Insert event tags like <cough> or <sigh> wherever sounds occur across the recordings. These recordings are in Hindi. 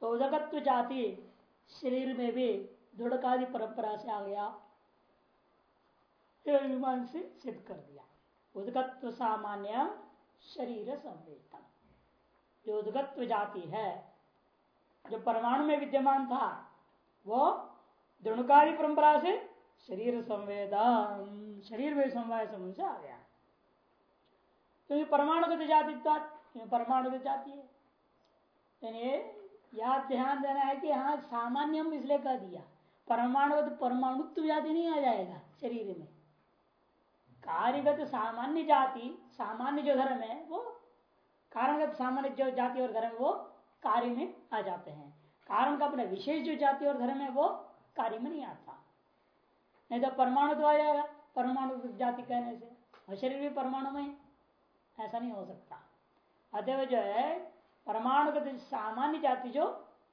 तो उदकत्व जाति शरीर में भी दृढ़कादि परंपरा से आ गया। विमान से सिद्ध कर दिया। उदकत्व सामान्य शरीर संवेदन। जो उदगत्व जाति है, जो परमाणु में विद्यमान था, वो दृणकारी परंपरा से शरीर संवेदन, शरीर में समवाय समूह से आ गया। क्योंकि तो परमाणुगत जाति परमाणुगत जाति है। याद ध्यान देना है कि हाँ सामान्य हम इसलिए कह दिया। परमाणुगत परमाणुत्व जाति नहीं आ जाएगा शरीर में। कार्यगत सामान्य जाति, सामान्य जो धर्म है, वो कारणगत सामान्य जो जाति और धर्म वो कार्य में आ जाते हैं। कारण का अपना विशेष जो जाति और धर्म है, वो कार्य में नहीं आता। नहीं तो परमाणु तो आ जाएगा, परमाणु जाति कहने से। और शरीर भी परमाणु में ऐसा नहीं हो सकता। अतएव जो है परमाणुगत सामान्य जाति जो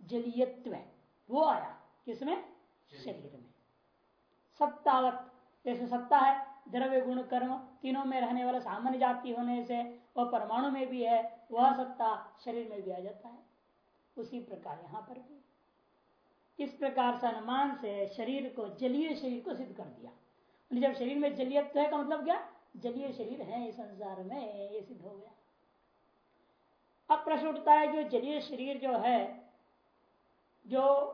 जलीयत्व है वो आया किसमें? शरीर में। सत्तावत जैसे सत्ता है द्रव्य गुण कर्म तीनों में रहने वाला सामान्य जाति होने से वह परमाणु में भी है वह सत्ता शरीर में भी आ जाता है। उसी प्रकार यहाँ पर भी। इस प्रकार से अनुमान से शरीर को जलीय शरीर को सिद्ध कर दिया। जब शरीर में जलीयत्व है का मतलब क्या? जलीय शरीर है इस संसार में ये सिद्ध हो गया। अब प्रश्न उठता है कि जलीय शरीर जो है, जो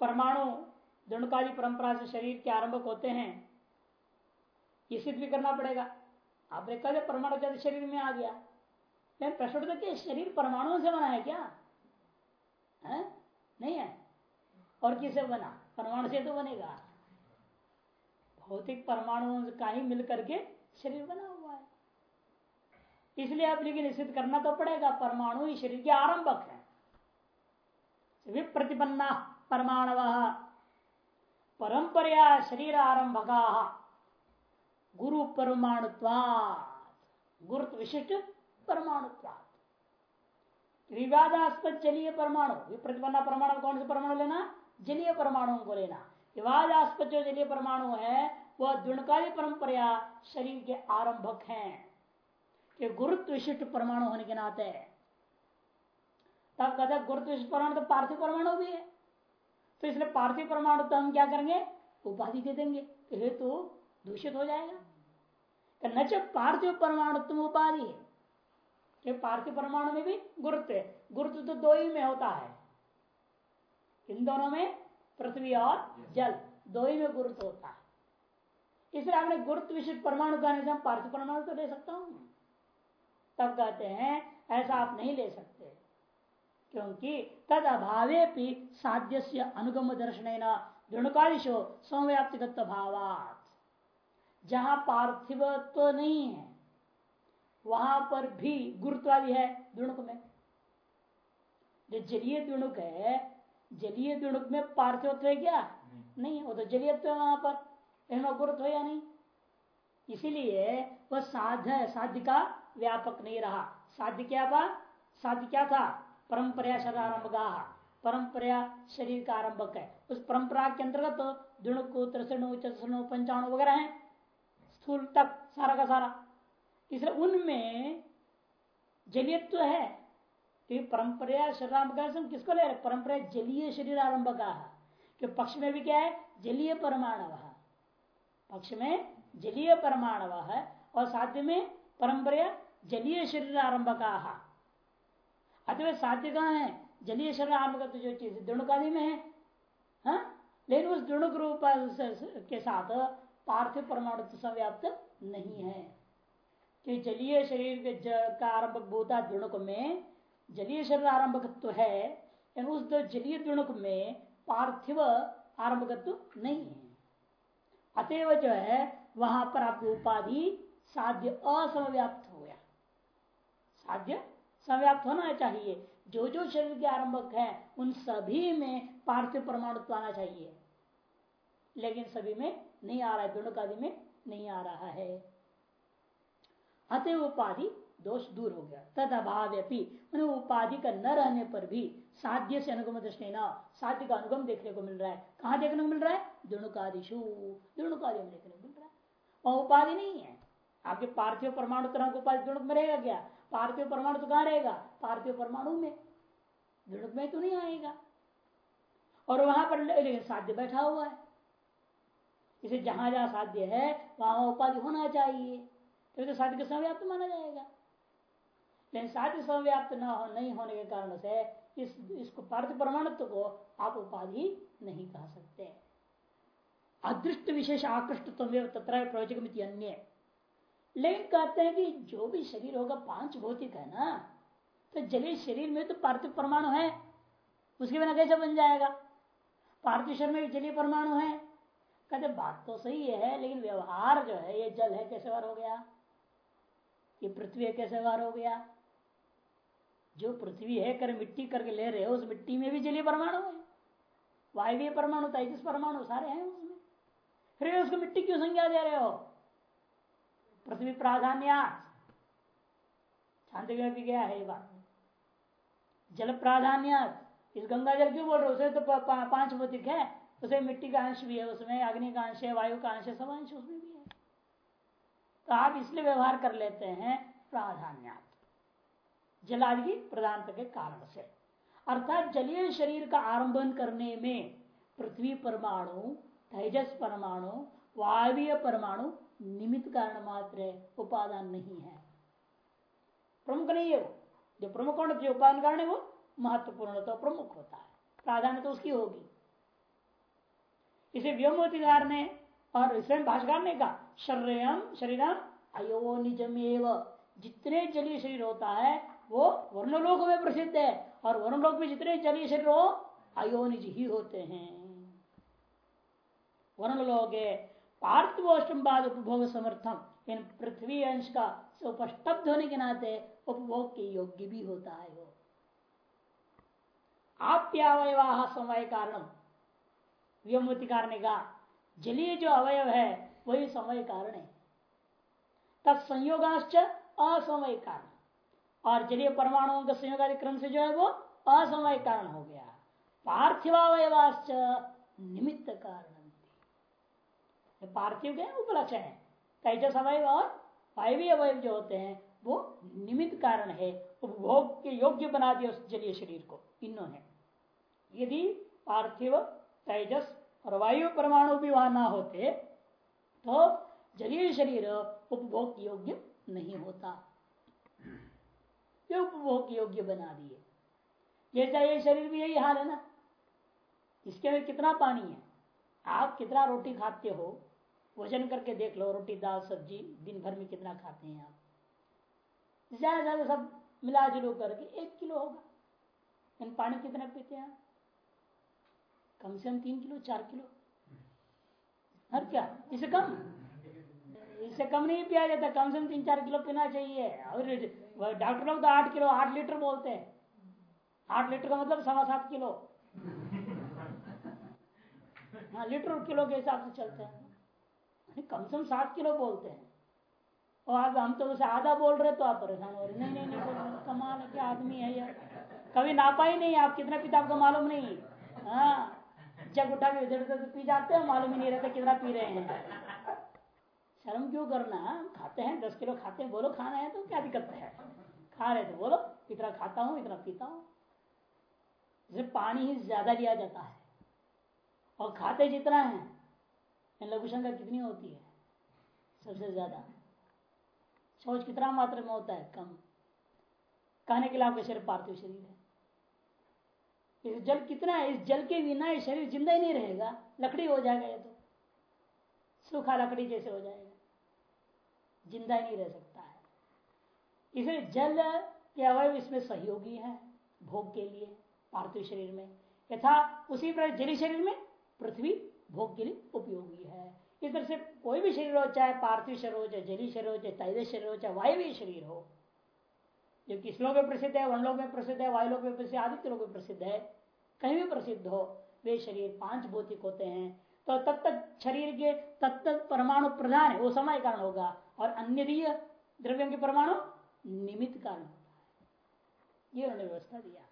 परमाणु दृणकाली परंपरा से शरीर के आरंभक होते हैं ये सिद्ध भी करना पड़ेगा। आपने कहा परमाणु जब शरीर में आ गया। लेकिन प्रश्न उठता कि शरीर परमाणुओं से बना है क्या? है? नहीं है? और किसे बना? परमाणु से तो बनेगा। भौतिक परमाणुओं का ही मिल करके शरीर बना इसलिए आप लेकिन निश्चित करना तो पड़ेगा, परमाणु ही शरीर के आरंभक है। विप्रतिपन्ना परमाणव परंपरा शरीर आरंभका, गुरु परमाणुत्वाद गुरु विशिष्ट परमाणुत्वाद विवादास्पद जलीय परमाणु विप्रतिपन्ना परमाणु कौन से परमाणु लेना? जलीय परमाणु को लेना। विवादास्पद जो जलीय परमाणु है, वह दुणकारी परंपरा शरीर के आरंभक हैं। कि गुरुत्व विशिष्ट परमाणु होने के नाते तब कहते गुरुत्व विशिष्ट परमाणु तो पार्थिव परमाणु भी है। तो इसलिए पार्थिव परमाणु तो हम क्या करेंगे? उपाधि दे देंगे। तो हेतु तो दूषित हो जाएगा। न च पार्थिव परमाणु तुम उपाधि है। कि पार्थिव परमाणु में भी गुरुत्व है। गुरुत्व तो दो ही में होता है। इन दोनों में पृथ्वी और जल, दो ही में गुरुत्व होता है। इसलिए आपने गुरुत्व विशिष्ट परमाणु कहने से पार्थिव परमाणु तो ले सकता हूँ। तब कहते हैं ऐसा आप नहीं ले सकते। क्योंकि तद अभावे भी साध्य से अनुगम दर्शन दृणकालिशो समव्याप्तिगत भावात जहाँ पार्थिव तो नहीं है वहाँ पर भी गुरुत्वादि है दुणुक में। जो जलीय दुणुक है जलीय दुणुक में पार्थिवत्व है क्या? नहीं। वो तो जलीयत्व है वहाँ पर। गुरुत्व या नहीं? इसीलिए वह साध्य साध्य का व्यापक नहीं रहा। साध्य क्या था साध्य क्या था? परंपरा शरारंभ परंपरा शरीर का आरंभक है। उस परंपरा के अंतर्गत दुणुक त्रिसणु चतुर्णु पंचाणु वगैरह है। स्थूल तक सारा का सारा। इसलिए उनमें जलीयत्व है। तो परंपरा शरीर किसको ले रहे परंपरा जलीय शरीर आरंभ का कि पक्ष में भी क्या है? जलीय परमाणु पक्ष में जलीय परमाणु है और साध्य में परंपरा जलीय शरीर आरंभ का अतः साध्य कहा है? जलीय शरीर आरंभ तो जो चीज़ दृणुकादि में है, हा? लेकिन उस दृणुक रूप के साथ पार्थिव परमाणु तो संव्याप्त नहीं है। कि जलीय शरीर के का आरंभक भूता दृणुक में जलीय शरीर आरंभकत्व है उस जलीय दृणुक में पार्थिव आरंभकत्व नहीं है। अतएव जो है वहाँ पर आपकी उपाधि साध्य असमव्याप्त हो गया। साध्य समव्याप्त होना चाहिए। जो जो शरीर के आरंभक है, उन सभी में पार्थिव परमाणु आना चाहिए। लेकिन सभी में नहीं आ रहा है दोनों कादि में नहीं आ रहा है। अतः उपाधि दोष दूर हो गया। तद अभाव उपाधि का न रहने पर भी साध्य से अनुगम दृष्टि न, साध्य का अनुगम देखने को मिल रहा है। कहा देखने को मिल रहा है? दुणुकादिशु दुणुकादि में देखने को वह उपाधि नहीं है। आपके पार्थिव परमाणु तरह उपाधि दुणुक में रहेगा क्या? पार्थिव परमाणु तो कहाँ रहेगा? पार्थिव परमाणु में। दृढ़ में तो नहीं आएगा। और वहाँ पर लेकिन साध्य बैठा हुआ है। इसे जहाँ जहाँ साध्य है वहाँ उपाधि होना चाहिए। तो, तो साध्य का संव्याप्त माना जाएगा। लेकिन साध्य संव्याप्त न हो नहीं होने के कारण से इस इसको पार्थ परमाणुत्व को आप उपाधि नहीं कह सकते। अदृष्ट विशेष आकृष्ट तत्र प्रयोजक अन्य। लेकिन कहते हैं कि जो भी शरीर होगा, पाँच भौतिक है ना तो जलीय शरीर में तो पार्थिव परमाणु है, उसके बिना कैसे बन जाएगा? पार्थिव शरीर में जलीय परमाणु है। कहते बात तो सही है, लेकिन व्यवहार जो है, ये जल है, कैसे वार हो गया? ये पृथ्वी है, कैसे वार हो गया? जो पृथ्वी है, कर मिट्टी करके ले रहे हो, उस मिट्टी में भी जलीय परमाणु है। वायवीय परमाणु, तेजस परमाणु सारे हैं उसमें फिर उसको मिट्टी क्यों संज्ञा दे रहे हो? पृथ्वी प्राधान्य। भी गया है बात? जल प्राधान्य। इस गंगा जल क्यों बोल रहे हो? उसे तो पाँच भौतिक है। उसे मिट्टी का अंश भी है, उसमें अग्नि का अंश है, वायु का अंश है, सब अंश उसमें भी है। तो आप इसलिए व्यवहार कर लेते हैं प्राधान्य। जलादि की प्रधानता के कारण से। अर्थात जलीय शरीर का आरंभन करने में पृथ्वी परमाणु तेजस परमाणु, वायवीय परमाणु निमित्त कारण मात्र उपादान नहीं है। प्रमुख नहीं है वो। जो प्रमुख जो उपादान कारण है वो महत्वपूर्ण तो प्रमुख होता है। प्राधान्य तो उसकी होगी। इसे व्योमोतिकार ने और स्वयं भाषाकार ने कहा, शरीरम शरीरम अयोनिजम जितने जलीय शरीर होता है, वो वर्णलोक में प्रसिद्ध है। और वर्णलोक में जितने जलीय शरीर हो अयोनिज ही होते हैं। वर्णलोक पार्थिवोष्टम उपभोग समर्थम इन पृथ्वी अंश का उपस्तब्ध होने के नाते उपभोग के योग्य भी होता है वो। आप्यावयवाह समय कारण व्योमति कारण का जलीय जो अवयव है, वही समय कारण है। तत्संयोगाश्च असमय कारण। और जलीय परमाणुओं का संयोग क्रम से जो है वो असमय कारण हो गया। पार्थिवावयवाश्च निमित्त कारण। पार्थिव के उपलक्षण है। तेजस अवयव और वायवी अवयव जो होते हैं, वो निमित्त कारण है, उपभोग के योग्य बना दिया उस जलीय शरीर को। इन्होंने यदि पार्थिव, तेजस और वायु परमाणु भी वहाँ ना होते तो जलीय शरीर उपभोग योग्य नहीं होता। ये उपभोग योग्य बना दिए। जैसा ये शरीर भी यही हाल है ना। इसके अंदर कितना पानी है? आप कितना रोटी खाते हो वज़न करके देख लो, रोटी, दाल, सब्ज़ी दिन भर में कितना खाते हैं आप। ज़्यादा ज़्यादा सब मिला जुलू करके एक किलो होगा। इन पानी कितना पीते हैं कम से कम तीन किलो, चार किलो। हर क्या? इससे कम? इससे कम नहीं पिया जाता, कम से कम तीन चार किलो पीना चाहिए। और डॉक्टर लोग तो आठ किलो, आठ लीटर बोलते हैं। आठ लीटर का मतलब सवा सात किलो। हाँ लीटर किलो के हिसाब से चलते हैं। कम से कम सात किलो बोलते हैं। और आज हम तो उसे आधा बोल रहे तो आप परेशान हो रहे नहीं नहीं नहीं कमाल क्या आदमी है यार कभी नापा ही नहीं आप कितना पीता आपको मालूम नहीं। हाँ जग उठा के इधर उधर पी जाते हैं, मालूम ही नहीं रहता कितना पी रहे हैं। शर्म क्यों करना? खाते हैं, दस किलो खाते हैं, बोलो खाना है तो क्या दिक्कत है? खा रहे तो बोलो, इतना खाता हूँ, इतना पीता हूँ। जैसे पानी ही ज़्यादा लिया जाता है। और खाते जितना है लघु शंका कितनी होती है? सबसे ज़्यादा। शौच कितना मात्रा में होता है? कम। कहने के लिए आपका शरीर पार्थिव शरीर है। इस जल कितना है? इस जल के बिना ये शरीर ज़िंदा ही नहीं रहेगा। लकड़ी हो जाएगा ये तो। सूखा लकड़ी जैसे हो जाएगा। ज़िंदा ही नहीं रह सकता है। इसे जल के अवयव इसमें सहयोगी है, भोग के लिए, पार्थिव शरीर में। यथा उसी प्रकार जली शरीर में पृथ्वी भोग के लिए उपयोगी है। इस तरह से कोई भी शरीर हो, चाहे पार्थिव शरीर हो, चाहे जली शरीर हो, चाहे तैदय शरीर हो, चाहे वायु शरीर हो, जो किस लोग में प्रसिद्ध है वन लोग में प्रसिद्ध है वायु लोग में प्रसिद्ध आदित्य लोग में प्रसिद्ध है, कहीं भी प्रसिद्ध हो, वे शरीर पाँच भौतिक होते हैं। तो तब तक शरीर के तब तक परमाणु प्रधान है, वो समय कारण होगा, और अन्य द्रव्यों के परमाणु निमित्त कारण होता है। ये उन्होंने व्यवस्था दिया।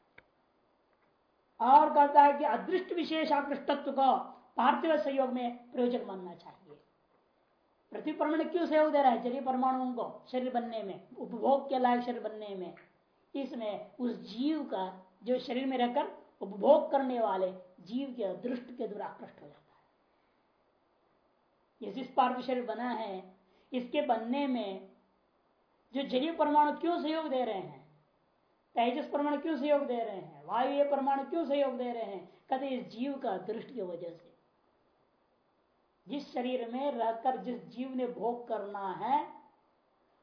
और कहता है कि अदृष्ट विशेष आकृष्टत्व को पार्थिव संयोग में प्रयोजक मानना चाहिए। पृथ्वी परमाणु क्यों सहयोग दे रहा है? जलीय परमाणुओं को, शरीर बनने में, उपभोग के लायक शरीर बनने में। इसमें उस जीव का, जो शरीर में रहकर उपभोग करने वाले जीव के दृष्ट के द्वारा आकृष्ट हो जाता है। ये जिस पार्थिव शरीर बना है, इसके बनने में जो जलीय परमाणु क्यों सहयोग दे रहे हैं? तेजस परमाणु क्यों सहयोग दे रहे हैं? वायु परमाणु क्यों सहयोग दे रहे हैं? कहते इस जीव का दृष्टि की वजह से। जिस शरीर में रहकर जिस जीव ने भोग करना है,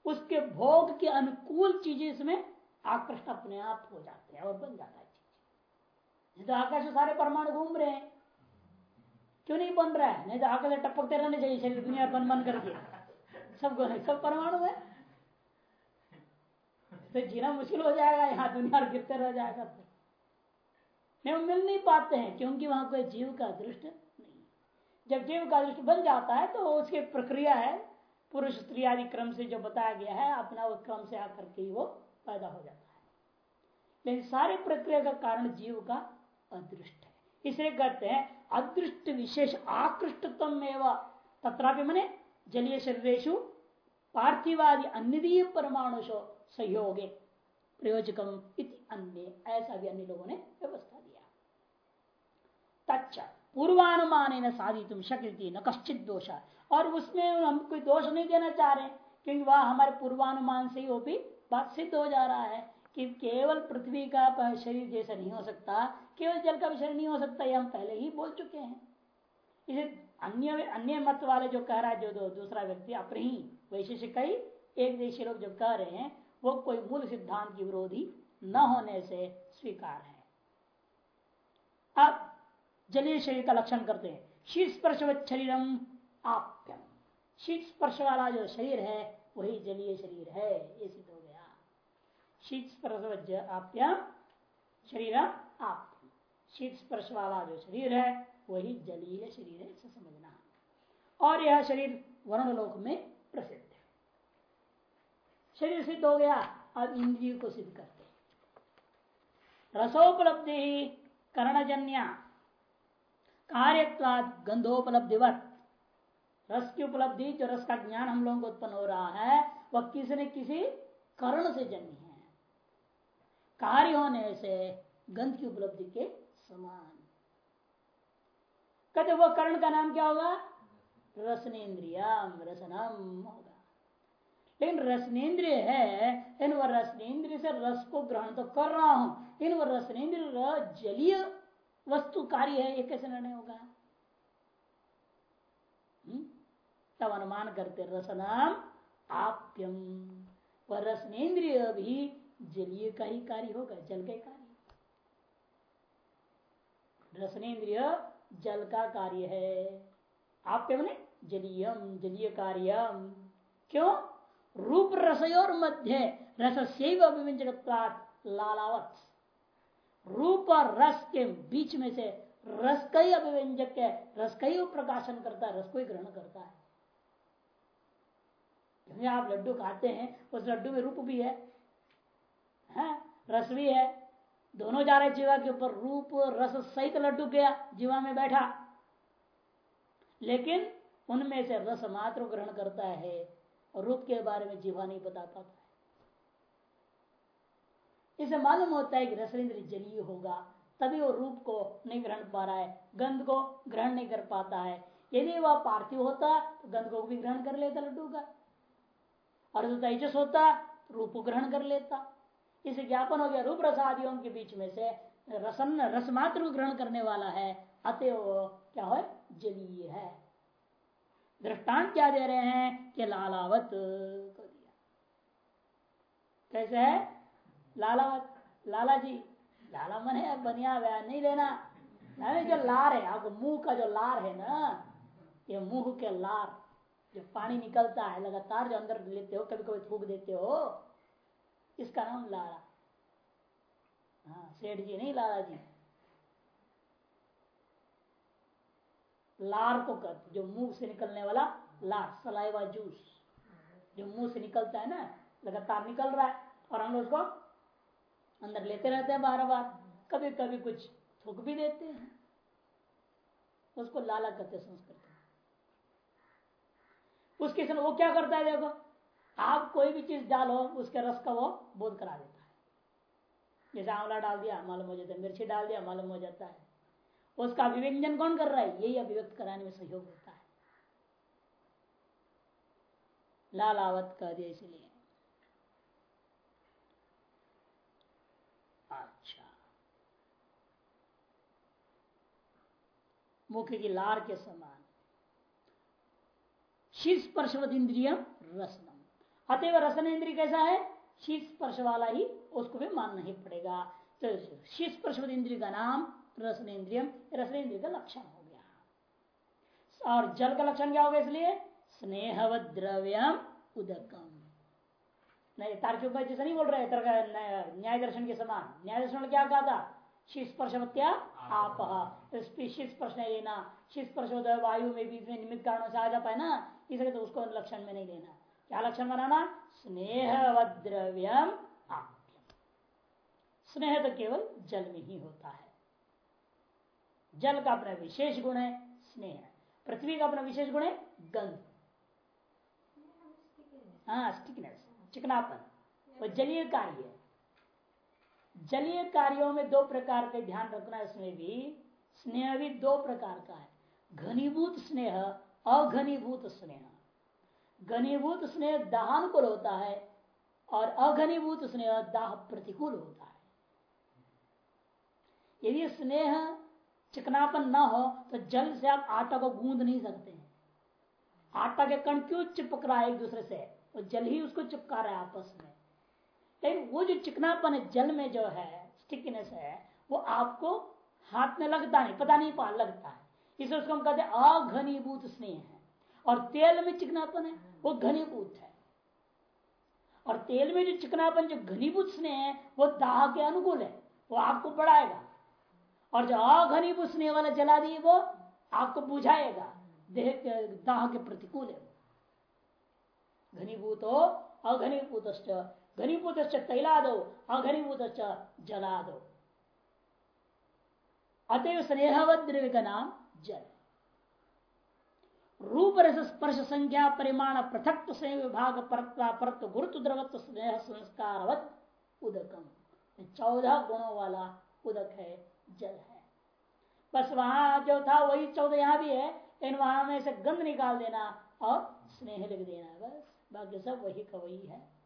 उसके भोग के अनुकूल चीज़ें इसमें आकृष्ट अपने आप हो जाते हैं और बन जाता है चीज़। तो आकाश सारे परमाणु घूम रहे हैं। क्यों नहीं बन रहा है? नहीं तो आकाश टपकते रहने चाहिए, शरीर दुनिया बन बन करके। सब सब परमाणु है। तो जीना मुश्किल हो जाएगा, यहाँ दुनिया गिरते रह जाएगा। नहीं मिल नहीं पाते हैं, क्योंकि वहाँ कोई जीव का दृष्ट जब जीव का दृष्ट बन जाता है तो उसकी प्रक्रिया है, पुरुष स्त्री आदि क्रम से जो बताया गया है, अपना क्रम से आकर के वो पैदा हो जाता है। लेकिन सारे प्रक्रिया का कारण जीव का अदृष्ट है। इसलिए कहते हैं, अदृष्ट विशेष आकृष्टतम एवं। तथापि मने, जलीय शरीरेशु पार्थिवादि अन्य परमाणुषो सहयोगे प्रयोजकम अन्य, ऐसा भी अन्य लोगों ने व्यवस्था दिया। तच्च। पूर्वानुमान साधित शक्ति न कश्चित दोष। और उसमें हम कोई दोष नहीं देना चाह रहे क्योंकि वह हमारे पूर्वानुमान से ही वो भी बात सिद्ध हो जा रहा है कि केवल पृथ्वी का शरीर जैसा नहीं हो सकता, केवल जल का भी शरीर नहीं हो सकता, ये हम पहले ही बोल चुके हैं। इसे अन्य अन्य मत वाले जो कह रहा है, जो दूसरा व्यक्ति अपने ही वैशेषिक कई, एक देशी लोग जो कह रहे हैं, वो कोई मूल सिद्धांत की विरोधी न होने से स्वीकार है। अब जलीय शरीर का लक्षण करते हैं। शीत स्पर्श शरीरम आप्यम। शीत स्पर्श वाला जो शरीर है, वही जलीय शरीर है। ये सिद्ध हो गया। शीत स्पर्श आप्यम शरीर आप्यम। शीत स्पर्श वाला जो शरीर है, वही जलीय शरीर है इसे समझना। और यह शरीर वर्ण लोक में प्रसिद्ध है। शरीर सिद्ध हो गया, अब इंद्रिय को सिद्ध करते रसोपलब्धि कर्णजन्य। कार्यत्वाद गंधोपलब्धिवत। रस की उपलब्धि, जो रस का ज्ञान हम लोगों को उत्पन्न हो रहा है, वह किसी न किसी कर्ण से जन्य है। कार्य होने से गंध की उपलब्धि के समान। कहते वह कर्ण का नाम क्या होगा? रसनेन्द्रियम, रसनम होगा। लेकिन रसनेन्द्रिय है, इन वह रसनेन्द्रिय से रस को ग्रहण तो कर रहा हूँ, इन वह रसनेन्द्रिय जलीय वस्तु कार्य है, ये कैसे निर्णय होगा हम्म? तब अनुमान करते रसनाम आप्यम। वह रसनेन्द्रिय भी जलीय का ही कार्य होगा, जल का कार्य। रसनेन्द्रिय जल का कार्य है। आप्य ने जलीयम, जलीय कार्यम। क्यों? रूप रसयोर मध्य रस अभिव्यंजक लालावत। रूप और रस के बीच में से रस का ही अभिव्यंजक है, रस का ही प्रकाशन करता है, रस को ही ग्रहण करता है। आप लड्डू खाते हैं उस लड्डू में रूप भी है, है रस भी है। दोनों जा रहे जीवा के ऊपर। रूप रस सहित लड्डू गया जीवा में बैठा। लेकिन उनमें से रस मात्र ग्रहण करता है और रूप के बारे में जीवा नहीं बता पाता है। इसे मालूम होता है कि रस इंद्र जलीय होगा तभी वो रूप को नहीं ग्रहण पा रहा है गंध को ग्रहण नहीं कर पाता है। यदि वह पार्थिव होता तो गंध को भी ग्रहण कर लेता लड्डू का। और जो तेजस होता, रूप ग्रहण कर लेता। इसे ज्ञापन हो गया रूप रसादियों के बीच में से रसन रसमात्र ग्रहण करने वाला है। अतः क्या हो? जलीय है। दृष्टांत क्या दे रहे हैं? कि लालावत को दिया। कैसे है? लालावत लाला जी लाला मन है बनिया व्या नहीं लेना। जो लार है, आपको मुँह का जो लार है ना, ये मुँह के लार। जो पानी निकलता है, लगातार जो अंदर लेते हो कभी कभी थूक देते हो, इसका नाम लाला हाँ सेठ जी, नहीं लाला जी। लार को कहते जो मुँह से निकलने वाला लार, सलाइवा जूस। जो मुँह से निकलता है ना, लगातार निकल रहा है, और हम उसको अंदर लेते रहते हैं बार बार कभी कभी कुछ थूक भी देते हैं। उसको लाला कहते संस्कृत उसके समय वो क्या करता है देखो, आप कोई भी चीज़ डालो, उसके रस का वो बोध करा देता है। जैसे आंवला डाल दिया, मालूम हो जाता है। मिर्ची डाल दिया, मालूम हो जाता है। उसका अभिव्यंजन कौन कर रहा है? यही अभिव्यक्त कराने में सहयोग होता है। लालावत कह दिया इसलिए। अच्छा। मुख्य की लार के समान। शीत स्पर्शवत इंद्रिय रसनम। अतएव रसन इंद्रिय कैसा है? शीत स्पर्श वाला ही उसको भी मानना ही पड़ेगा। तो शीत स्पर्शवत इंद्रिय का नाम रसन इंद्रिय रसन इंद्रिय का लक्षण हो गया। और जल का लक्षण क्या होगा इसलिए? स्नेहव द्रव्यम उदकम। नहीं, तार्किक जैसा नहीं बोल रहे न्याय दर्शन के समान। न्याय दर्शन क्या कहा था? शीस्पर्शवत्या आप। स्पर्श नहीं लेना। शीस्पर्श वायु में बीच में निमित्त कारणों से आ जाता है ना इसलिए तो उसको लक्षण में नहीं लेना। क्या लक्षण बनाना? स्नेह द्रव्यम स्नेह तो केवल जल में ही होता है। जल का अपना विशेष गुण है स्नेह। पृथ्वी का अपना विशेष गुण है गंध। हाँ स्टिकनेस चिकनापन। वो जलीय कार्य है। जलीय कार्यों में दो प्रकार के ध्यान रखना इसमें भी स्नेह भी दो प्रकार का है। घनीभूत स्नेह, अघनीभूत स्नेह। घनीभूत स्नेह दाहानुकूल होता है और अघनीभूत स्नेह दाह प्रतिकूल होता है। यदि स्नेह चिकनापन न हो तो जल से आप आटा को गूंद नहीं सकते। आटा के कण क्यों चिपक रहा है एक दूसरे से? वो जल ही उसको चिपका रहा है आपस में। लेकिन वो जो चिकनापन है, जल में जो है स्टिकनेस है, वो आपको हाथ में लगता नहीं, पता नहीं पा लगता है। इसलिए उसको हम कहते हैं अघनीभूत स्नेह है। और तेल में चिकनापन है, वो घनीभूत है। और तेल में जो चिकनापन, जो घनीभूत स्नेह है, वो दाह के अनुकूल है, वो आपको बढ़ाएगा। और जो अघनीभूत स्नेह वाला जला दिए वो आपको बुझाएगा, देह के, दाह के प्रतिकूल है घनीभूत हो अघनीभूत घनीभूत तैला दो अघनीभूत जला दो अतएव स्नेहवद्रव्य का नाम जल। रूप रस स्पर्श संख्या परिमाण पृथक विभाग परत्व गुरुत्व द्रवत्व स्नेह संस्कार उदकम। चौदह गुणों वाला उदक है, जल है। बस वहाँ जो था वही चौदह यहाँ भी है इन वहाँ में से गंध निकाल देना और स्नेह लिख देना बस। बाकी सब वही का वही है।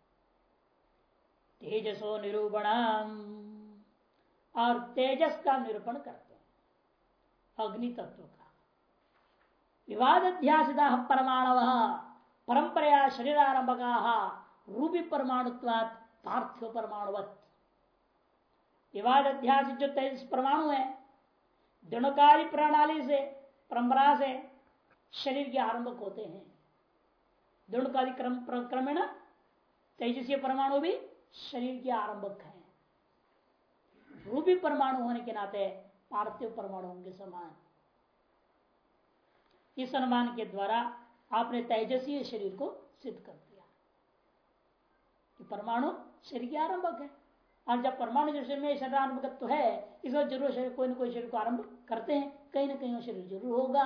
तेजसो निरूपण और तेजस का निरूपण करते हैं। अग्नि तत्व का। विवाद अध्यास परमाणव परंपरा आरंभका रूपी परमाणुत्वात, पार्थिव परमाणुवत। विवाद अध्यास जो तेजस परमाणु है दृणकारी प्रणाली से, परंपरा से शरीर के आरंभक होते हैं। दृढ़कादि क्रमेण तेजस्वी परमाणु भी शरीर के आरंभक है। रूपी परमाणु होने के नाते पार्थिव परमाणु के समान। इस अनुमान के द्वारा आपने तेजस्वी शरीर को सिद्ध कर दिया। परमाणु शरीर के आरंभक है। और जब परमाणु जो शरीर में शरीर आरंभकत्व है इसमें ज़रूर शरीर कोई ना कोई शरीर को आरंभ करते हैं। कहीं ना कहीं वो शरीर ज़रूर होगा।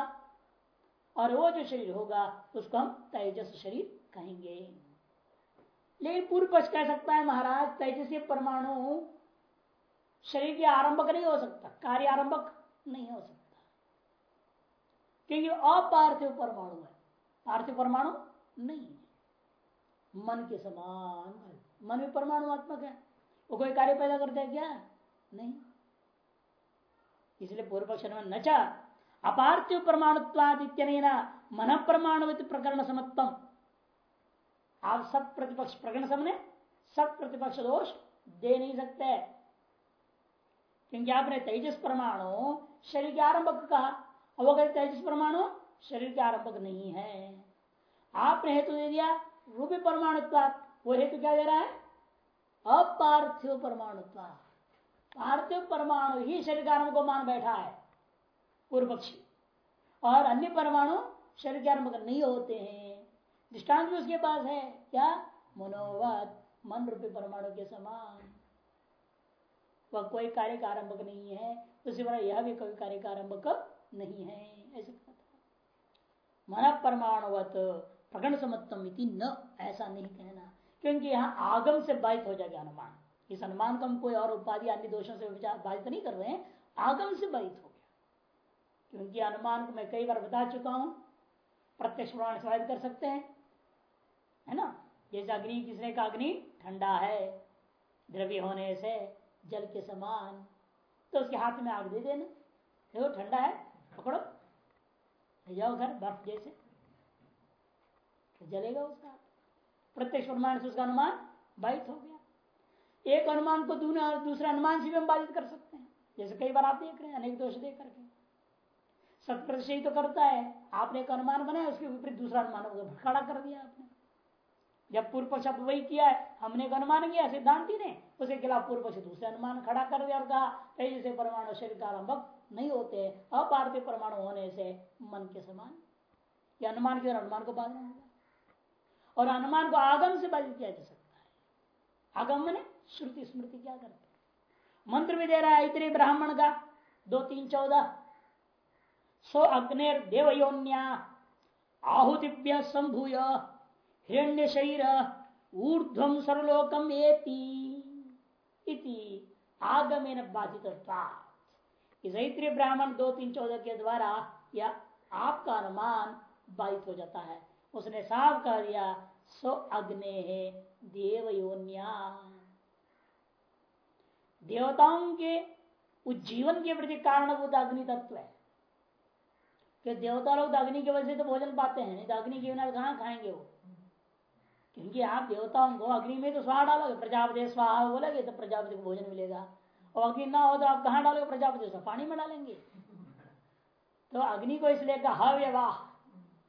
और वो जो शरीर होगा, उसको हम तेजस शरीर कहेंगे। लेकिन पूर्व पक्ष कह सकता है, महाराज, तेजस्वी परमाणु शरीर के आरंभक नहीं हो सकता, कार्य आरंभक नहीं हो सकता। क्योंकि अपार्थिव परमाणु है। पार्थिव परमाणु नहीं है। मन के समान मन भी परमाणुआत्मक है। वो कोई कार्य पैदा करता है क्या? नहीं। इसलिए पूर्व पक्ष में नचा, अपार्थिव परमाणुत्वादित्य मन परमाणु प्रकरण समत्तम आप सब प्रतिपक्ष प्रकरण समने सब प्रतिपक्ष दोष दे नहीं सकते। क्योंकि आपने तेजस परमाणु शरीर के आरंभक कहा, अब वो तेजस परमाणु शरीर के आरंभक नहीं है। आपने हेतु दे दिया रूपी परमाणुत्वाद वो हेतु क्या दे रहा है? अपार्थिव परमाणुत्वाद पार्थिव परमाणु ही शरीर के आरंभ को मान बैठा है पूर्व पक्षी और अन्य परमाणु शरीर के आरंभ नहीं होते हैं। दृष्टांत भी उसके पास है। क्या? मनोवत मन रूपी परमाणु के समान। वह कोई कार्य का आरंभक नहीं है। उसी तरह यह भी कोई कार्य का आरंभक नहीं है। ऐसे मन परमाणुवत, प्रकरण समत्तम न, ऐसा नहीं कहना। क्योंकि यहाँ आगम से बाधित हो जाएगा अनुमान। इस अनुमान को हम कोई और उपाधि, अन्य दोषों से बाधित नहीं कर रहे हैं। आगम से बाधित हो गया। क्योंकि अनुमान को मैं कई बार बता चुका हूँ। प्रत्यक्ष प्रमाण से कर सकते हैं। है ना? जैसे अग्नि, किसने का अग्नि? ठंडा है, द्रव्य होने से जल के समान। तो उसके हाथ में आग दे देना। देखो, ठंडा है, पकड़ो। जाओ घर बर्फ़ जैसे। तो जलेगा उसका प्रत्यक्ष प्रमाण से उसका अनुमान बाधित हो गया। एक अनुमान को दूसरे अनुमान से भी हम बाधित कर सकते हैं। जैसे कई बार आप देख रहे हैं, अनेक दोष देख करके। सत तो करता है। आपने एक अनुमान बनाया, उसके विपरीत दूसरा अनुमान खड़ा कर दिया आपने। जब पूर्व पक्ष वही किया है, हमने एक अनुमान किया, सिद्धांति ने उसके खिलाफ पूर्व पक्ष दूसरे अनुमान खड़ा कर दिया और कहा जैसे परमाणु शरीर का आरंभक नहीं होते, अपार्थिव परमाणु होने से मन के समान। या अनुमान के अनुमान को बाधना होगा और अनुमान को आगम से बाधित किया जा सकता है। आगम ने श्रुति, स्मृति क्या करते मंत्र भी दे रहा है, इतने ब्राह्मण का, दो, तीन, चौदह। सो अग्निर देवयोन्या आहुतिभ्य संभूय। हिरण्य शरीर ऊर्ध्वम सर्वलोकम एति इति आगमेन बाधित ब्राह्मण दो तीन चौदह के द्वारा या आपका अनुमान बाधित हो जाता है। उसने साफ़ कह दिया, सो अग्ने है देवयोन्या। देवताओं के उज्जीवन के प्रति कारणभूत अग्नि तत्व है। कि देवता लोग अग्नि की वजह से तो भोजन पाते हैं, नहीं तो अग्नि के बिना कहाँ खाएँगे वो? क्योंकि आप देवताओं को अग्नि में तो स्वाहा डालोगे, प्रजापति स्वाहा बोलोगे तो प्रजापति को भोजन मिलेगा। और अग्नि ना हो तो आप कहाँ डालोगे प्रजापति स्वाहा पानी में डालेंगे। तो अग्नि को इसलिए कहा, हव्य वाह।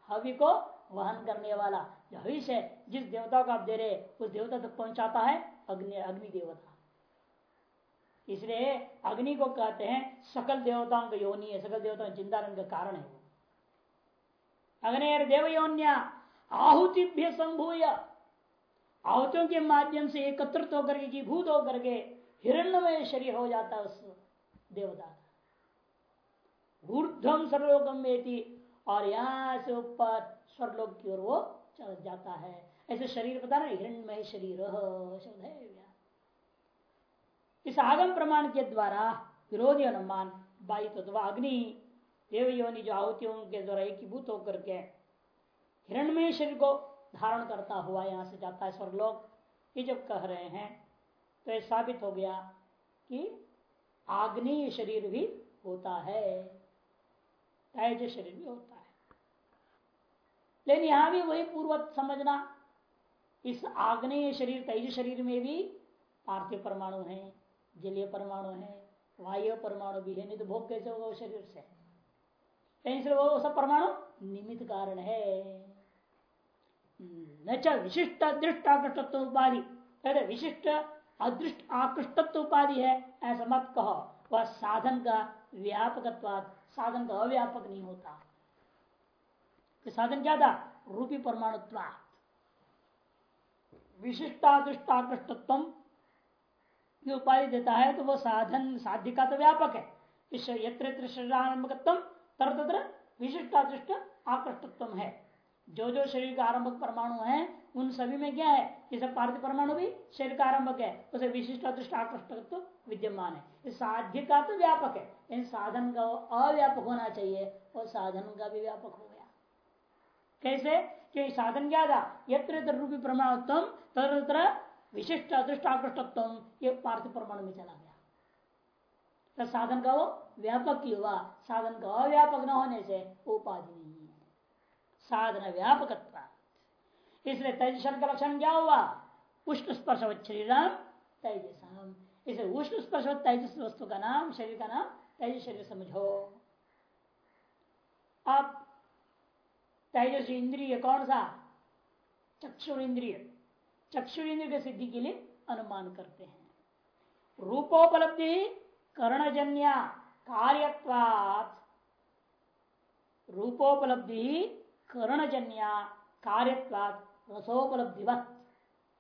हव्य को वहन करने वाला जो हविष है, जिस देवता को आप दे रहे उस देवता तक पहुंचाता है अग्नि अग्नि देवता। इसलिए अग्नि को कहते हैं सकल देवताओं का योनि है। सकल देवताओं ज़िंदा रंग का कारण है अग्नि देव योन्या आहुतिभ्य संभूय। आहुतियों के माध्यम से एकत्रित होकर के भूत होकर के हिरण्यमय शरीर हो जाता उस देवता का। ऊर्धम सर्वलोकम और यहाँ से ऊपर स्वर्लोक की ओर वो चल जाता है। ऐसे शरीर पता ना हिरण्यमय शरीर इस आगम प्रमाण के द्वारा विरोधी अनुमान बाई अथवा अग्नि देव योनि जो आहुतियों के द्वारा एकीभूत होकर के हिरणमय शरीर को धारण करता हुआ यहाँ से जाता है स्वर्लोक ये जब कह रहे हैं तो यह साबित हो गया कि आग्नेय शरीर भी होता है, तेज शरीर भी होता है। लेकिन यहाँ भी वही पूर्वत समझना, इस आग्नेय शरीर, तेज शरीर में भी पार्थिव परमाणु है, जलीय परमाणु है, वायु परमाणु भी है, नहीं तो भोग कैसे होगा शरीर से? वो सब परमाणु निमित्त कारण है। न विशिष्ट अदृष्ट आकृष्टत्व उपाधि कहते विशिष्ट अदृष्ट आकृष्टत्व उपाधि है, ऐसा मत कहो। वह साधन का व्यापक साधन का अव्यापक नहीं होता। तो साधन क्या था? रूपी परमाणु विशिष्टादृष्ट आकृष्टत्व की उपाधि देता है तो वह साधन, साध्य का तो व्यापक है। यत्र शरीरारंभकत्व तर तत्र विशिष्टादृष्ट आकृष्टत्व है। जो जो शरीर का आरंभक परमाणु है, उन सभी में क्या है? जैसे पार्थिव परमाणु भी शरीर का आरंभक है। उसे विशिष्ट अदृष्ट आकृष्ट तो विद्यमान है। साध्य का तो व्यापक है इन साधन का अव्यापक होना चाहिए और साधन का भी व्यापक हो गया। कैसे? कि साधन क्या था? यत्र रूपी प्रमाणोत्तम तत्र विशिष्ट अदृष्ट आकृष्टत्व ये पार्थिव परमाणु में चला गया। तो साधन का वो व्यापक ही हुआ। साधन का अव्यापक न होने से उपाधि नहीं साधन व्यापक इसलिए तेज शब्द का लक्षण क्या हुआ? उष्ण स्पर्श शरीरम तेजसाम इसे उष्ण स्पर्श तेजस वस्तु का नाम, शरीर का नाम तेज शरीर समझो। अब तेजस इंद्रिय कौन सा? चक्षुर इंद्रिय। चक्षुर इंद्रिय की सिद्धि के लिए अनुमान करते हैं। रूपोपलब्धि, कर्णजन्य, कार्यत्वात्। रूपोपलब्धि करणजन्या कार्यत्वाद रसोपलब्धिवत।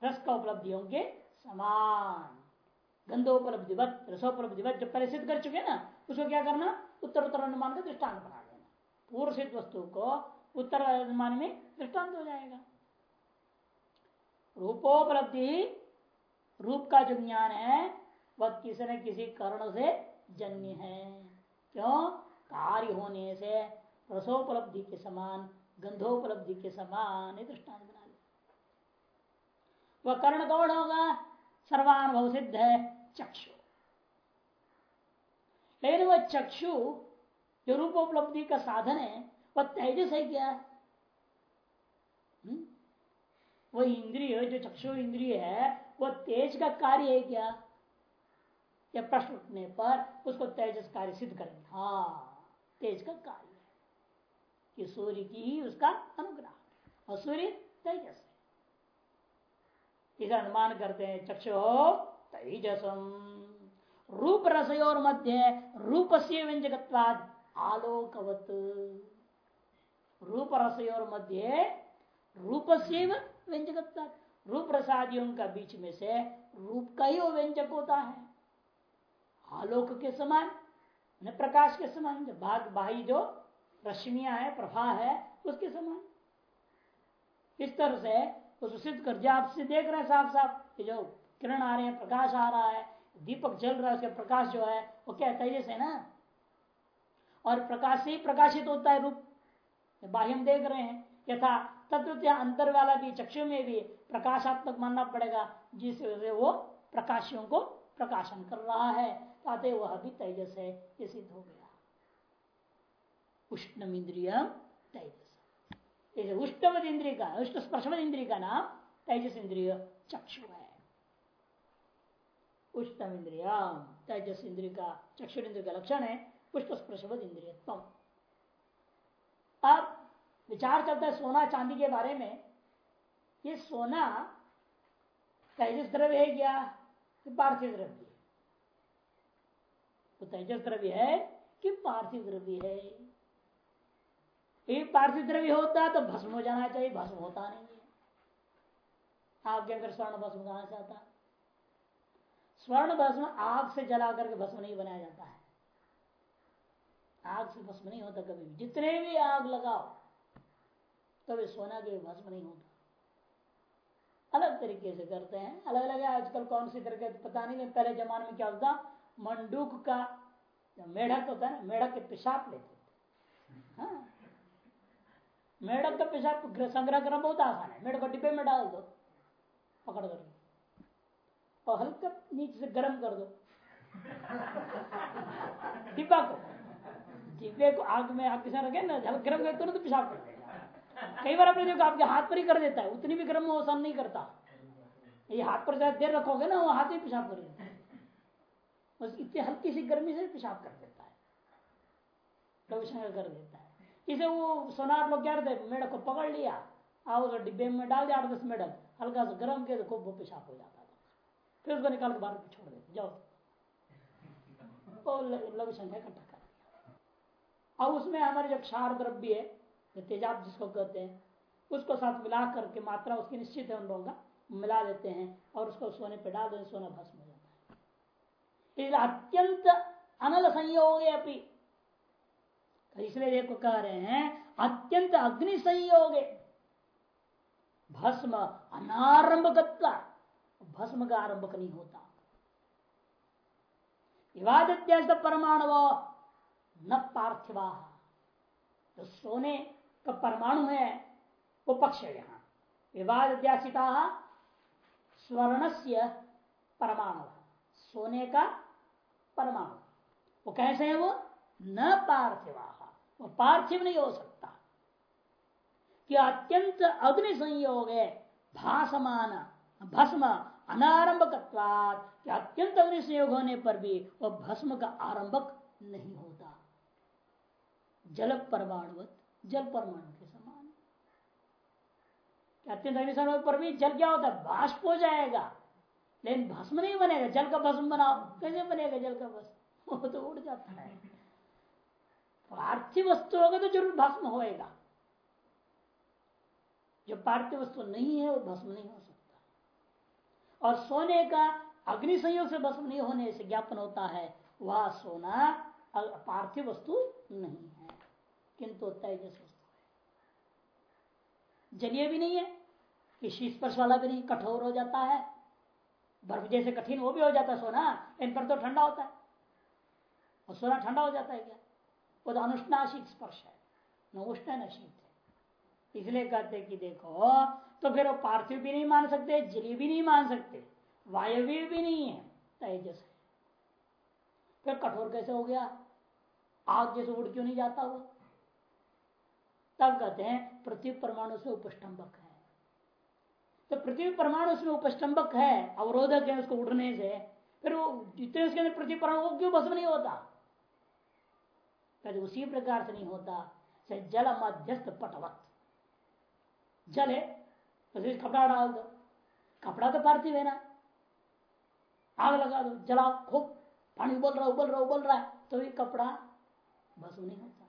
रस का उपलब्धियों के समान। गंधोपलब्धिवत, रसोपलब्धिवत जो पहले सिद्ध कर चुके ना, उसको क्या करना? उत्तर उत्तर अनुमान का दृष्टांत बना देना। पूर्व सिद्ध वस्तु को उत्तर अनुमान में दृष्टांत हो जाएगा। रूपोपलब्धि, रूप का जो ज्ञान है, वह किसी न किसी कारण से जन्य है। क्यों? कार्य होने से रसोपलब्धि के समान गंधोपलब्धि के समान दृष्टांत बना लिया। वह कर्ण कौन होगा? सर्वानुभव सिद्ध है, चक्षु। लेकिन वह चक्षु जो रूपोपलब्धि का साधन है, वह तेजस है क्या? हम्म? वह इंद्रिय, जो चक्षु इंद्रिय है, वह तेज का कार्य है क्या? यह प्रश्न उठने पर उसको तेजस कार्य सिद्ध करेंगे। हाँ तेज का कार्य। है कि सूर्य की ही उसका अनुग्रह और सूर्य तेजस इसे अनुमान करते हैं, चक्षु तेजसम रूप रसयोर मध्य रूप से व्यंजकवाद आलोकवत। रूप रसयोर मध्य रूप से व्यंजकत्वाद रूप रसादियों का बीच में से रूप का ही व्यंजक होता है। आलोक के समान प्रकाश के समान भाग बाही जो रश्मिया है, प्रभा है, उसके समान। इस तरह से उसको सिद्ध कर जो आपसे देख रहे हैं साफ़ साफ़ जो किरण आ रहे हैं, प्रकाश आ रहा है, दीपक जल रहा है, उसका प्रकाश जो है, वो क्या तेजस है ना? और प्रकाश से ही प्रकाशित होता है रूप। बाह्य हम देख रहे हैं, यथा तत्व अंतर वाला भी, चक्षु में भी प्रकाशात्मक मानना पड़ेगा, जिस वजह वो प्रकाशियों को प्रकाशन कर रहा है। अतः वह भी तेजस है ये सिद्ध हो गया। उष्णम इंद्रिय तेजस। उष्णवद इंद्रिय का उष्ण स्पर्शवद इंद्रिय का नाम तेजस इंद्रिय चक्षु। है उष्णम इंद्रिय तेजस इंद्रिय का चक्षु इंद्रिय का लक्षण है पुष्प स्पर्शवद इंद्रिय अब विचार चलता है सोना चांदी के बारे में। ये सोना तेजस द्रव्य है क्या? पार्थिव द्रव्य तो तेजस द्रव्य है कि पार्थिव द्रव्य है। एक पार्थिव द्रव्य होता तो भस्म हो जाना चाहिए, भस्म होता नहीं है। आपके अंदर स्वर्ण भस्म कहाँ से स्वर्ण भस्म आग से जला करके भस्म नहीं बनाया जाता है। आग से भस्म नहीं होता कभी जितने भी आग लगाओ कभी सोना के भस्म नहीं होता। अलग तरीके से करते हैं। अलग अलग है। आजकल कौन सी तरीके पता नहीं पहले जमाने में क्या होता? मंडूक का, मेढक होता है ना, मेढक के पेशाब लेते हाँ। मेढक का पेशाब संग्रह करना बहुत आसान है। मेढक को डिब्बे में डाल दो। पकड़ कर और हल्का नीचे से गर्म कर दो। डिब्बा को। डिब्बे को आग में आग के साथ रखे ना हल्का गर्म कर तुरंत पेशाब कर देगा कई बार आपने देखो, आपके हाथ पर ही कर देता है। उतनी भी गर्म वो नहीं करता। ये हाथ पर ज़्यादा देर रखोगे ना, वो हाथ में पेशाब कर देता बस इतनी हल्की सी गर्मी से पेशाब कर देता है। रविशंकर कर देता है। इसे वो सोनार लोग क्या करते मेढक को पकड़ लिया आओ उसे डिब्बे में डाल दिया आठ दस मेढक हल्का सा गर्म किया तो खूब पेशाब हो जाता था फिर उसको निकाल के बाहर छोड़ देते जाओ लघु संख्या इकट्ठा कर दिया अब उसमें हमारे जो क्षार द्रव्य है जो तेजाब जिसको कहते हैं उसको साथ मिला करके मात्रा उसकी निश्चित है उन लोगों का मिला देते हैं और उसको सोने पे डाल देते सोना भस्म हो जाता है इसलिए अत्यंत अनल संयोग इसलिए देखो कह रहे हैं, अत्यंत अग्नि संयोग। भस्म अनारंभ भस्म का आरंभक नहीं होता। विवाद परमाणु न पार्थिवा। तो सोने का परमाणु है, वो पक्ष है यहाँ। विवाद अध्यासिता स्वर्ण से परमाणु। सोने का परमाणु। वो कैसे है वो? न पार्थिव। वो पार्थिव नहीं हो सकता। कि अत्यंत अग्नि संयोग है, भासमान, भस्म अनारंभ अत्यंत अग्नि संयोग होने पर भी वह भस्म का आरंभक नहीं होता। जल परमाणु जल परमाणु के समान। अत्यंत अग्नि संयोग पर भी जल क्या होता है? बाष्प हो जाएगा। लेकिन भस्म नहीं बनेगा। जल का भस्म बनाओ कैसे बनेगा जल का भस्म? <laughs> वो तो उड़ जाता है। पार्थिव वस्तु होगा तो ज़रूर भस्म होएगा। जो पार्थिव वस्तु नहीं है, वो भस्म नहीं हो सकता। और सोने का अग्नि संयोग से भस्म नहीं होने से ज्ञापन होता है, वह सोना पार्थिव वस्तु नहीं है। किंतु तेजस वस्तु है। जलीय भी नहीं है कि शीस्पर्श वाला भी नहीं, कठोर हो जाता है। बर्फ़ जैसे कठिन, वो भी हो जाता है सोना, इन पर तो ठंडा होता है। और सोना ठंडा हो जाता है क्या? वो तो अनुष्णाशीत स्पर्श है। न उष्ण न शीत है इसलिए कहते कि देखो तो फिर वो पार्थिव भी नहीं मान सकते, जली भी नहीं मान सकते वायवी भी नहीं है, तेजस है। फिर कठोर कैसे हो गया? आग जैसे उड़ क्यों नहीं जाता वो? तब कहते हैं, पृथ्वी परमाणु से उपस्टंबक है। तो पृथ्वी परमाणु उसमें उपस्टंबक है, अवरोधक है उसको उड़ने से। फिर वो जितने उसके अंदर पृथ्वी परमाणु क्यों भस्म नहीं होता? उसी प्रकार से नहीं होता, से जल मध्यस्थ पटवत। जल है तो कपड़ा डाल दो। कपड़ा तो पार्थिव है ना। आग लगा दो, जलाओ, खूब। पानी उबल रहा उबल रहा उबल रहा है तो ये कपड़ा भस्म नहीं होता।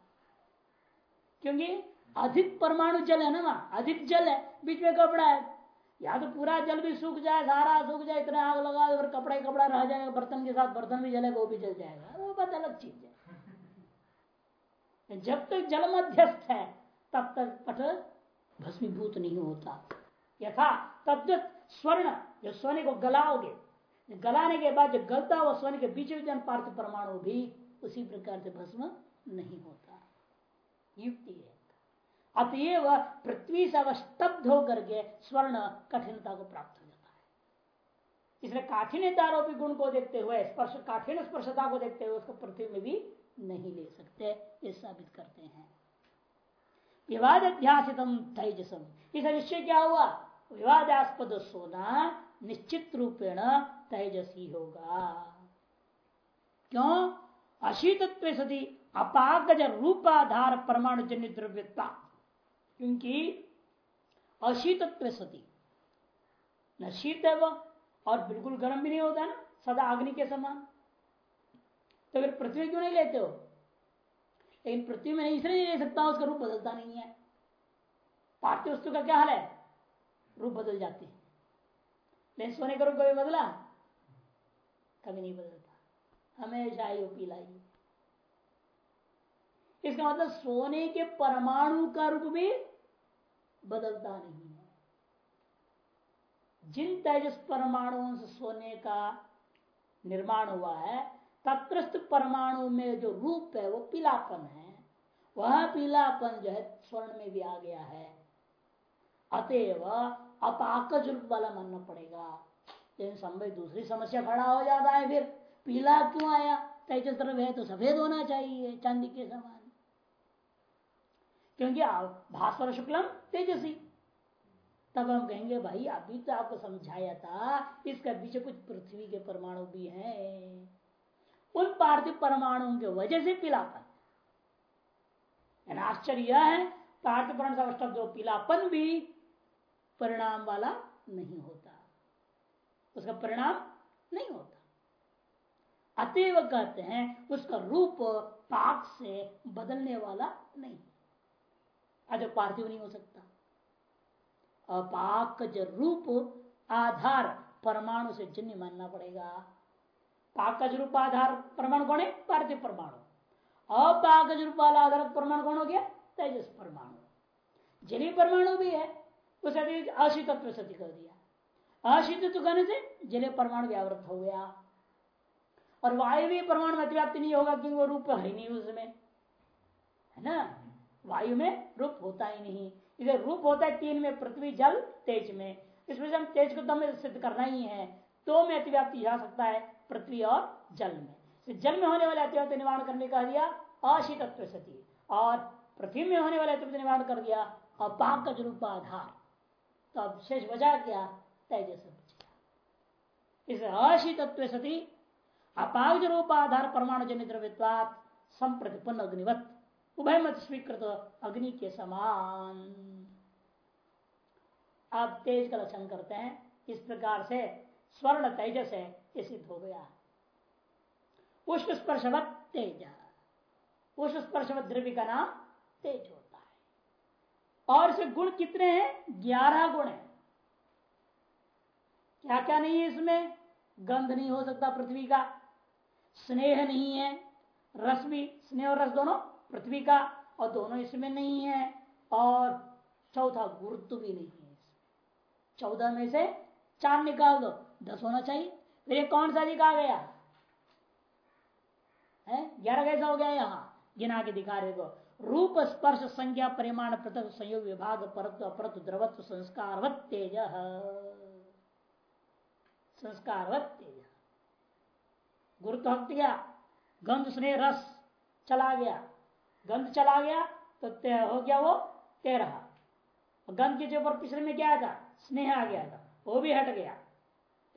क्योंकि अधिक परमाणु जल है ना वहाँ अधिक जल है, बीच में कपड़ा है। या तो पूरा जल भी सूख जाए, सारा सूख जाए, इतना आग लगा और कपड़ा ही कपड़ा रह जाएगा, बर्तन के साथ बर्तन भी जलेगा, वो भी जल जाएगा। वो बात अलग चीज़ है। जब तक जल मध्यस्थ है, तब तक पट भस्मीभूत नहीं होता। यथा तद्वत स्वर्ण, जो सोने को गलाओगे, गलाने के बाद जो गलता हुआ स्वर्ण के बीच में पार्थ परमाणु भी, उसी प्रकार से भस्म नहीं होता। युक्ति है। अतएव पृथ्वी से अवस्तब्ध होकर के स्वर्ण कठिनता को प्राप्त हो जाता है। इसलिए काठिन्यतारोपी गुण को देखते हुए, स्पर्श काठिन स्पर्शता को देखते हुए उसको पृथ्वी में भी नहीं ले सकते, ये साबित करते हैं। विवाद अध्यासित तेजसम। इस निश्चय क्या हुआ? विवादास्पद सोना निश्चित रूपेण तेजसी होगा। क्यों? अशीतत्व सती अपागज रूपाधार परमाणु जन्य द्रव्यता क्योंकि अशीतत्व सती न शीत है वह और बिल्कुल गर्म भी नहीं होता ना, सदा अग्नि के समान। तो फिर पृथ्वी क्यों नहीं लेते हो? लेकिन पृथ्वी में नहीं, इसलिए नहीं ले सकता, उसका रूप बदलता नहीं है। पार्थिव वस्तु का क्या हाल है? रूप बदल जाते है। लेकिन सोने का रूप कभी बदला? कभी नहीं बदलता। हमेशा ही पीला ही। इसका मतलब सोने के परमाणु का रूप भी बदलता नहीं है। जिन तेजस परमाणुओं से सोने का निर्माण हुआ है तत्रस्थ परमाणु में जो रूप है, वो पीलापन है। वह पीलापन जो है, स्वर्ण में भी आ गया है। अतएव अपाकज रूप वाला मानना पड़ेगा। लेकिन संभव दूसरी समस्या खड़ा हो जाता है फिर। पीला क्यों आया? तेजस द्रव्य है तो सफ़ेद होना चाहिए, चांदी के समान। क्योंकि भास्वर शुक्लम तेजसी। तब हम कहेंगे, भाई, अभी तो आपको समझाया था, इसका पीछे कुछ पृथ्वी के परमाणु भी हैं। उन पार्थिव परमाणुओं के वजह से पीलापन आश्चर्य है, पार्थिव परमाणु जो पीलापन भी परिणाम वाला नहीं होता। उसका परिणाम नहीं होता। अतएव कहते हैं, उसका रूप पाक से बदलने वाला नहीं। अच्छा पार्थिव नहीं हो सकता। अपाक रूप आधार परमाणु से जन्य मानना पड़ेगा। पाकज रूप आधार परमाणु कौन है पार्थिव परमाणु अपाकज रूप वाला आधार परमाणु कौन हो गया, तेजस परमाणु जलीय परमाणु भी है, उसे अशितत्व सती कर दिया। अशितत्व कहने से जलीय परमाणु व्यावृत हो गया। और वायु परमाणु अतिव्याप्ति नहीं होगा, क्योंकि वो रूप है नहीं उसमें। है ना? वायु में रूप होता ही नहीं। इसे रूप होता है तीन में, पृथ्वी, जल, तेज में। इसमें से हम तेज को तो हमें सिद्ध करना ही है। तो में अतिव्याप्ति जा सकता है पृथ्वी और जल में। जल में होने वाले अतिव्याप्ति निवारण करने का दिया अशीतत्व सती। और पृथ्वी में होने वाले अतिव्याप्ति निवारण कर दिया और पाक का रूप आधार तो अब शेष बचा क्या? तेजस इस अशीतत्व सती अपाग रूपाधार परमाणु जनित द्रव्यवाद संप्रतिपन्न अग्निवत। उभय मत स्वीकृत अग्नि के समान। आप तेज का लक्षण करते हैं। इस प्रकार से स्वर्ण तेजस है। ये सिद्ध हो गया। उष्ण स्पर्शवत तेज। उष्ण स्पर्शवत द्रव्य का नाम तेज होता है। और इसे गुण कितने हैं? ग्यारह गुण है। क्या क्या नहीं है इसमें? गंध नहीं हो सकता पृथ्वी का। स्नेह नहीं है। रस भी, स्नेह और रस दोनों पृथ्वी का और दोनों इसमें नहीं है। और चौथा गुरुत्व भी नहीं है चौदह में से चार निकाल दो। दस होना चाहिए। फिर कौन सा अधिक आ गया? है? ग्यारह कैसा हो गया यहाँ? गिना के दिखा रहे को। रूप स्पर्श संज्ञा परिमाण पृथक संयोग विभाग परत्व अपरत्व द्रवत्व संस्कार तेज। संस्कार तेज। गुरु तो हट गया। गंध स्नेह रस चला गया। गंध चला गया तो हो गया वो तेरह। गंध के जो ऊपर पिछले में क्या था? स्नेह आ गया था। वो भी हट गया।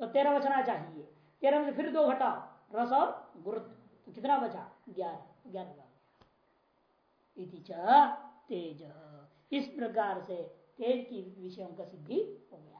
तो तेरह बचना चाहिए। तेरह में से फिर दो घटाओ। रस और गुरुत्व। तो कितना बचा? ग्यारह। ग्यारह तेज। इस प्रकार से तेज की विषयों का सिद्धि हो गया।